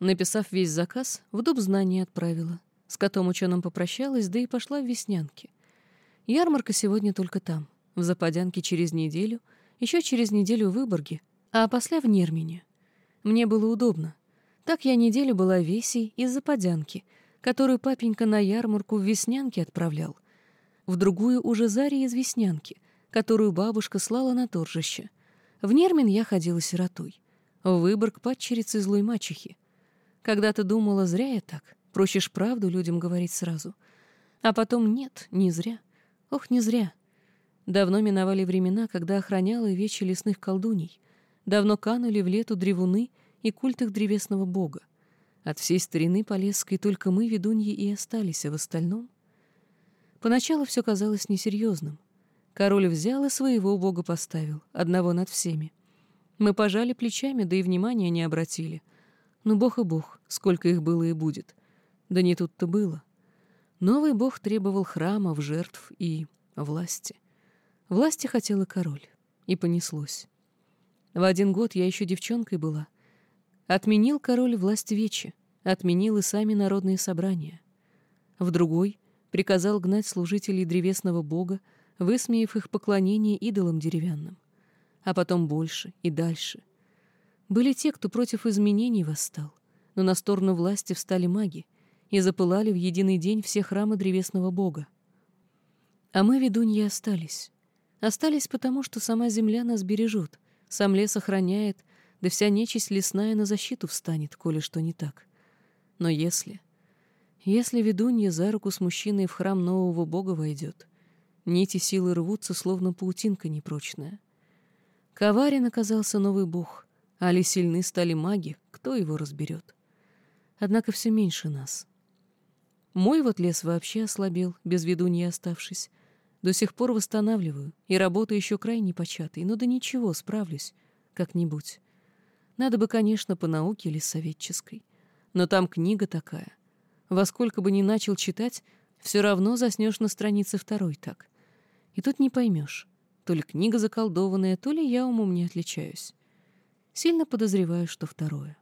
Написав весь заказ, в дуб знания отправила. С котом ученым попрощалась, да и пошла в Веснянки. Ярмарка сегодня только там, в Западянке через неделю, еще через неделю в Выборге, а после в Нермине. Мне было удобно. Так я неделю была весей из Западянки, которую папенька на ярмарку в Веснянке отправлял. В другую уже Заре из Веснянки, которую бабушка слала на торжище. В Нермин я ходила сиротой. В Выборг падчерицей злой мачехи. Когда-то думала, зря я так. Ж правду людям говорить сразу. А потом нет, не зря. Ох, не зря. Давно миновали времена, когда охраняла вечи лесных колдуней. Давно канули в лету древуны и культ их древесного бога. От всей старины Полесской только мы, ведуньи, и остались, а в остальном... Поначалу все казалось несерьезным. Король взял и своего бога поставил, одного над всеми. Мы пожали плечами, да и внимания не обратили. Ну, бог и бог, сколько их было и будет. Да не тут-то было. Новый бог требовал храмов, жертв и власти. Власти хотел и король. И понеслось. В один год я еще девчонкой была. Отменил король власть вечи, отменил и сами народные собрания. В другой приказал гнать служителей древесного бога, высмеяв их поклонение идолам деревянным. А потом больше и дальше. Были те, кто против изменений восстал, но на сторону власти встали маги — и запылали в единый день все храмы древесного бога. А мы, ведуньи, остались. Остались потому, что сама земля нас бережет, сам лес охраняет, да вся нечисть лесная на защиту встанет, коли что не так. Но если... Если ведунья за руку с мужчиной в храм нового бога войдет, нити силы рвутся, словно паутинка непрочная. Коварен оказался новый бог, али сильны стали маги, кто его разберет? Однако все меньше нас. Мой вот лес вообще ослабел, без виду не оставшись. До сих пор восстанавливаю, и работа еще крайне початой, но да ничего, справлюсь, как-нибудь. Надо бы, конечно, по науке или советческой. Но там книга такая. Во сколько бы ни начал читать, все равно заснешь на странице второй так. И тут не поймешь, то ли книга заколдованная, то ли я умом не отличаюсь. Сильно подозреваю, что второе.